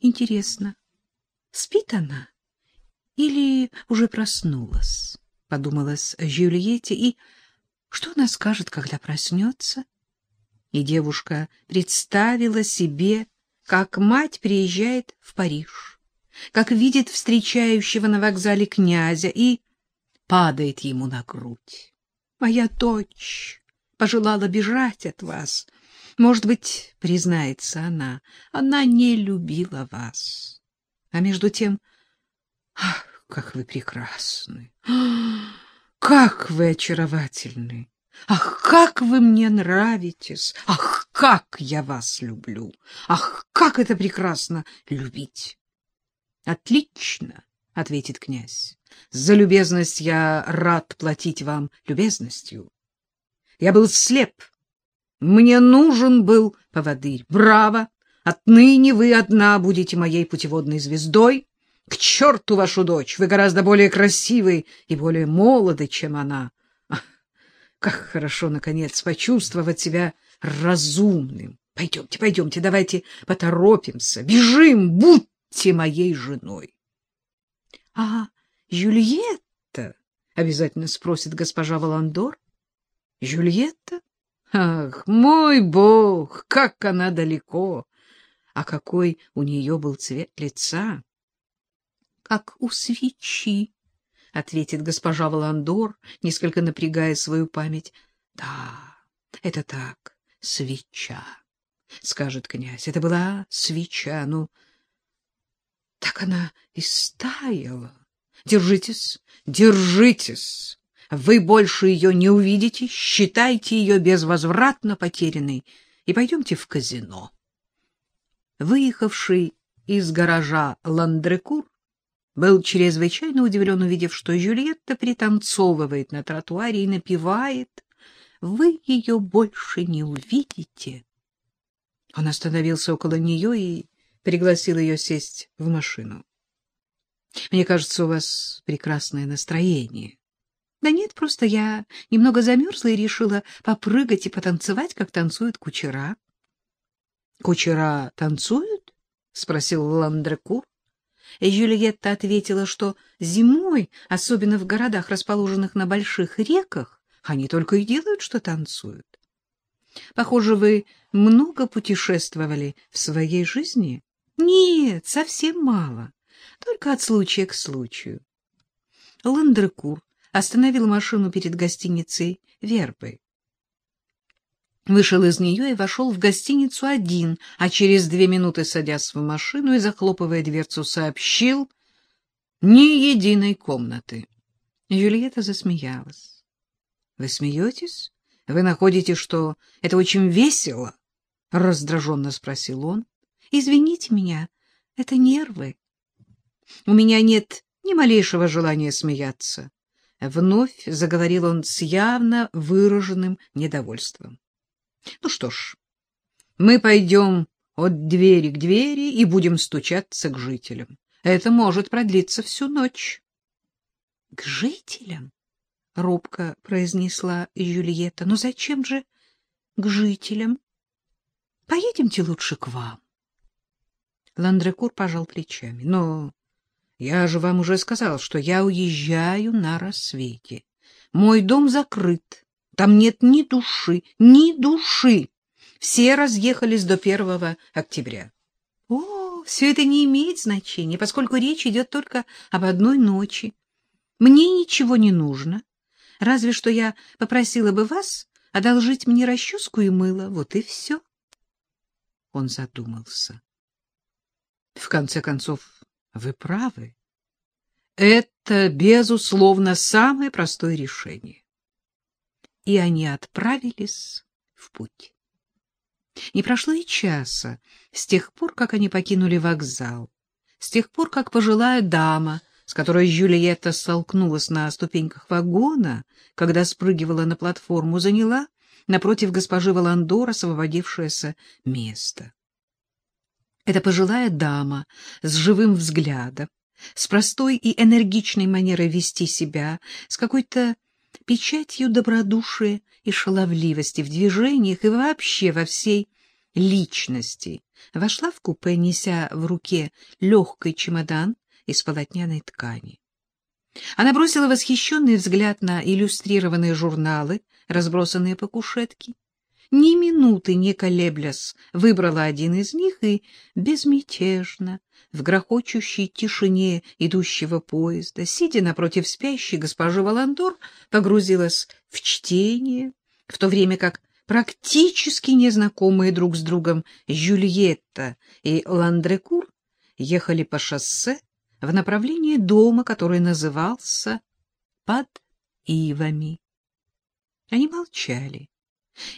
Интересно, спит она или уже проснулась? Подумалась Жюльетте, и что она скажет, когда проснется? И девушка представила себе, как мать приезжает в Париж, как видит встречающего на вокзале князя и падает ему на грудь. «Моя дочь пожелала бежать от вас. Может быть, признается она, она не любила вас. А между тем, ах, как вы прекрасны, как вы очаровательны! Ах, как вы мне нравитесь! Ах, как я вас люблю! Ах, как это прекрасно любить! Отлично, ответит князь. За любезность я рад платить вам любезностью. Я был слеп. Мне нужен был поводырь. Браво! Отныне вы одна будете моей путеводной звездой. К черту вашу дочь! Вы гораздо более красивы и более молоды, чем она. Как хорошо, наконец, почувствовать себя разумным. Пойдемте, пойдемте, давайте поторопимся. Бежим, будьте моей женой. — А Жюльетта? — обязательно спросит госпожа Валандор. — Жюльетта? Ах, мой бог, как она далеко! А какой у нее был цвет лица! Как у свечи! — ответит госпожа Валандор, несколько напрягая свою память. — Да, это так, свеча, — скажет князь. Это была свеча, ну, так она и стаяла. Держитесь, держитесь. Вы больше ее не увидите, считайте ее безвозвратно потерянной и пойдемте в казино. Выехавший из гаража Ландрекур был чрезвычайно удивлен, увидев, что Жюльетта пританцовывает на тротуаре и напевает. «Вы ее больше не увидите». Он остановился около нее и пригласил ее сесть в машину. «Мне кажется, у вас прекрасное настроение». «Да нет, просто я немного замерзла и решила попрыгать и потанцевать, как танцуют кучера». «Кучера танцуют?» — спросил Ландрекур. И Жюльетта ответила, что зимой, особенно в городах, расположенных на больших реках, они только и делают, что танцуют. Похоже, вы много путешествовали в своей жизни? Нет, совсем мало, только от случая к случаю. Ландрекур остановил машину перед гостиницей Вербы вышел из нее и вошел в гостиницу один, а через две минуты, садясь в машину и захлопывая дверцу, сообщил «Ни единой комнаты». Юлиета засмеялась. — Вы смеетесь? Вы находите, что это очень весело? — раздраженно спросил он. — Извините меня, это нервы. У меня нет ни малейшего желания смеяться. Вновь заговорил он с явно выраженным недовольством. Ну что ж, мы пойдем от двери к двери и будем стучаться к жителям. Это может продлиться всю ночь. — К жителям? — робко произнесла Юлиета. — Но зачем же к жителям? Поедемте лучше к вам. Ландрекур пожал плечами. — Но я же вам уже сказал, что я уезжаю на рассвете. Мой дом закрыт. Там нет ни души, ни души. Все разъехались до 1 октября. О, все это не имеет значения, поскольку речь идет только об одной ночи. Мне ничего не нужно, разве что я попросила бы вас одолжить мне расческу и мыло, вот и все. Он задумался. В конце концов, вы правы. Это, безусловно, самое простое решение и они отправились в путь. Не прошло и часа с тех пор, как они покинули вокзал, с тех пор, как пожилая дама, с которой Жюльетта столкнулась на ступеньках вагона, когда спрыгивала на платформу, заняла напротив госпожи Валандора освободившееся место. Эта пожилая дама с живым взглядом, с простой и энергичной манерой вести себя, с какой-то печатью добродушия и шаловливости в движениях и вообще во всей личности, вошла в купе, неся в руке легкий чемодан из полотняной ткани. Она бросила восхищенный взгляд на иллюстрированные журналы, разбросанные по кушетке, ни минуты не колеблясь, выбрала один из них и безмятежно, в грохочущей тишине идущего поезда, сидя напротив спящей госпожи Валандор, погрузилась в чтение, в то время как практически незнакомые друг с другом Жюльетта и Ландрекур ехали по шоссе в направлении дома, который назывался «Под ивами». Они молчали,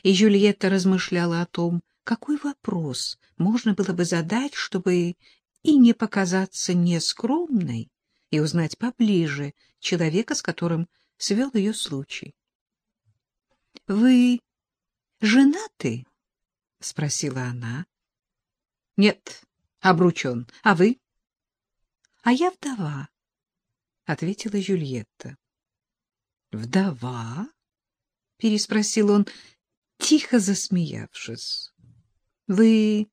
и Жюльетта размышляла о том, какой вопрос можно было бы задать, чтобы и не показаться нескромной, и узнать поближе человека, с которым свел ее случай. — Вы женаты? — спросила она. — Нет, обручен. А вы? — А я вдова, — ответила Жюльетта. — Вдова? — переспросил он, тихо засмеявшись. — Вы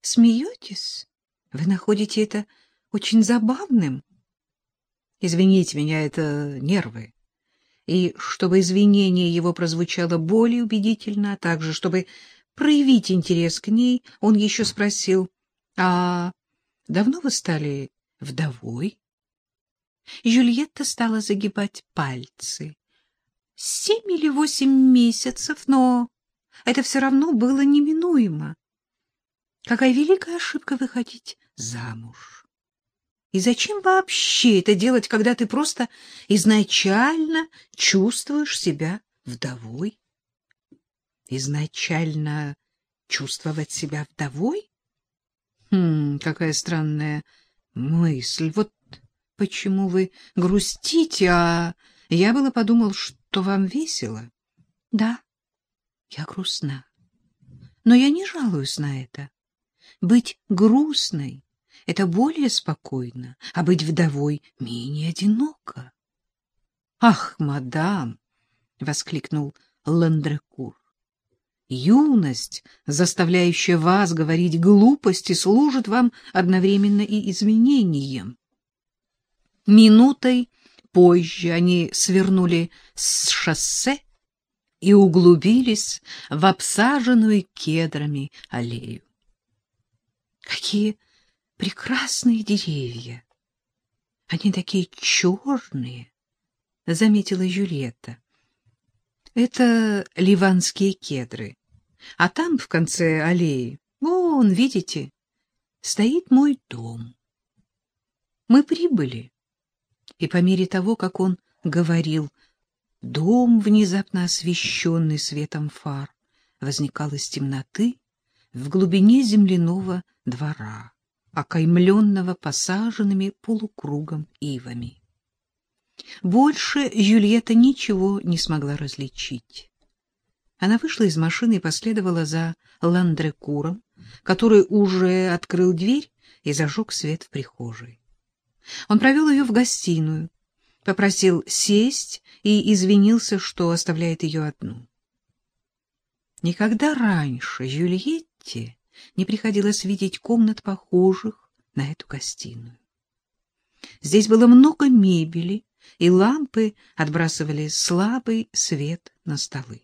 смеетесь? Вы находите это очень забавным? Извините меня, это нервы. И чтобы извинение его прозвучало более убедительно, а также чтобы проявить интерес к ней, он еще спросил, «А давно вы стали вдовой?» Жюльетта стала загибать пальцы. «Семь или восемь месяцев, но это все равно было неминуемо. Какая великая ошибка выходить замуж. И зачем вообще это делать, когда ты просто изначально чувствуешь себя вдовой? Изначально чувствовать себя вдовой? Хм, какая странная мысль. Вот почему вы грустите, а я было подумал, что вам весело. Да, я грустна. Но я не жалуюсь на это. Быть грустной — это более спокойно, а быть вдовой менее одиноко. — Ах, мадам! — воскликнул Ландрекур. — Юность, заставляющая вас говорить глупости, служит вам одновременно и изменением. Минутой позже они свернули с шоссе и углубились в обсаженную кедрами аллею. Какие прекрасные деревья! Они такие черные, — заметила Юлета. Это ливанские кедры. А там, в конце аллеи, вон, видите, стоит мой дом. Мы прибыли, и по мере того, как он говорил, дом, внезапно освещенный светом фар, возникал из темноты в глубине земляного двора, окаймленного посаженными полукругом ивами. Больше Юльетта ничего не смогла различить. Она вышла из машины и последовала за Ландрекуром, который уже открыл дверь и зажег свет в прихожей. Он провел ее в гостиную, попросил сесть и извинился, что оставляет ее одну. Никогда раньше Юльетте не приходилось видеть комнат, похожих на эту гостиную. Здесь было много мебели, и лампы отбрасывали слабый свет на столы.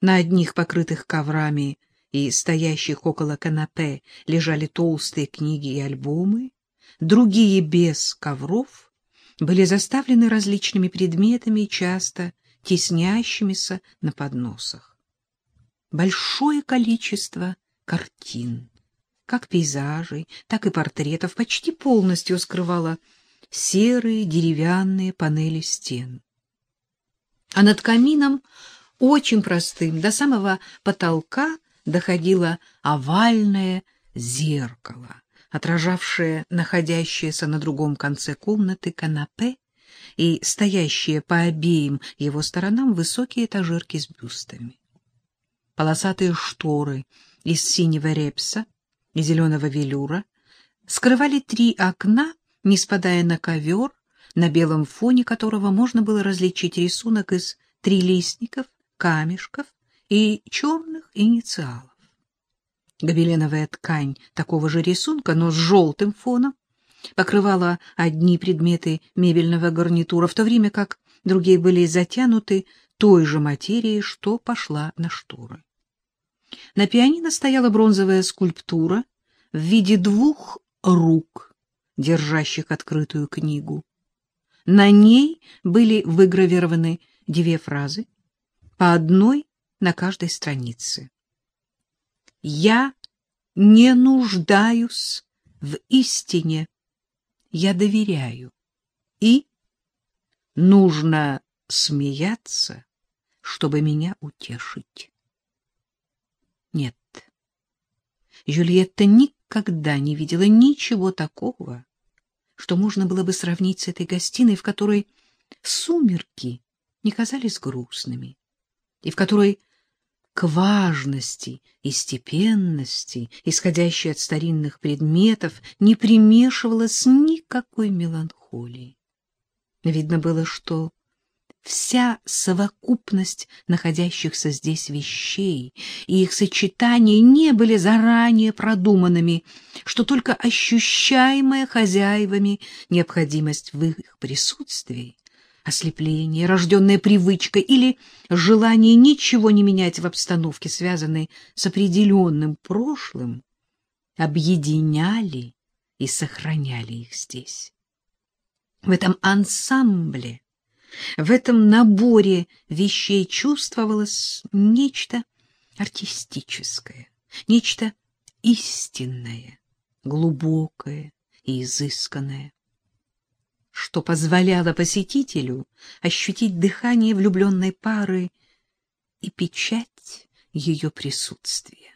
На одних покрытых коврами и стоящих около канапе лежали толстые книги и альбомы, другие без ковров были заставлены различными предметами, часто теснящимися на подносах большое количество картин, как пейзажей, так и портретов, почти полностью скрывало серые деревянные панели стен. А над камином, очень простым, до самого потолка доходило овальное зеркало, отражавшее находящееся на другом конце комнаты канапе и стоящие по обеим его сторонам высокие этажерки с бюстами полосатые шторы из синего репса и зеленого велюра скрывали три окна, не спадая на ковер, на белом фоне которого можно было различить рисунок из трилистников, камешков и черных инициалов. Гобеленовая ткань такого же рисунка, но с желтым фоном, покрывала одни предметы мебельного гарнитура, в то время как другие были затянуты той же материей, что пошла на шторы. На пианино стояла бронзовая скульптура в виде двух рук, держащих открытую книгу. На ней были выгравированы две фразы, по одной на каждой странице. «Я не нуждаюсь в истине, я доверяю, и нужно смеяться, чтобы меня утешить». Нет, Жюльетта никогда не видела ничего такого, что можно было бы сравнить с этой гостиной, в которой сумерки не казались грустными, и в которой к важности и степенности, исходящей от старинных предметов, не примешивалось никакой меланхолии. Видно было, что вся совокупность находящихся здесь вещей и их сочетания не были заранее продуманными, что только ощущаемая хозяевами необходимость в их присутствии, ослепление, рожденная привычка или желание ничего не менять в обстановке, связанной с определенным прошлым, объединяли и сохраняли их здесь. В этом ансамбле в этом наборе вещей чувствовалось нечто артистическое, нечто истинное, глубокое и изысканное, что позволяло посетителю ощутить дыхание влюбленной пары и печать ее присутствия.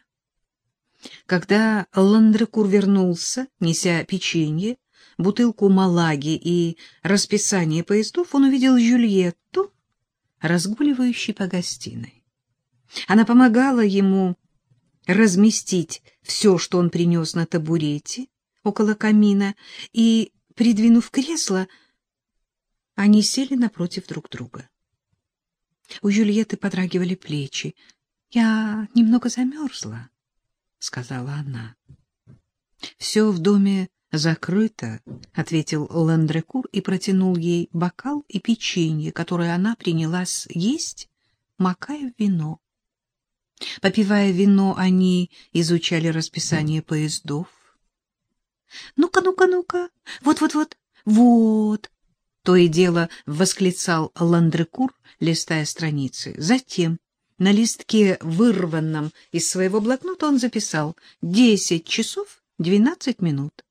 Когда Ландрекур вернулся, неся печенье, бутылку малаги и расписание поездов, он увидел Жюльетту, разгуливающей по гостиной. Она помогала ему разместить все, что он принес на табурете около камина, и, придвинув кресло, они сели напротив друг друга. У Жюльетты подрагивали плечи. — Я немного замерзла, — сказала она. Все в доме закрыто, — ответил Ландрекур и протянул ей бокал и печенье, которое она принялась есть, макая в вино. Попивая вино, они изучали расписание поездов. — Ну-ка, ну-ка, ну-ка, вот-вот-вот, вот! То и дело восклицал Ландрекур, листая страницы. Затем на листке, вырванном из своего блокнота, он записал «десять часов двенадцать минут»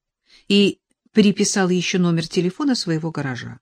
и переписал еще номер телефона своего гаража.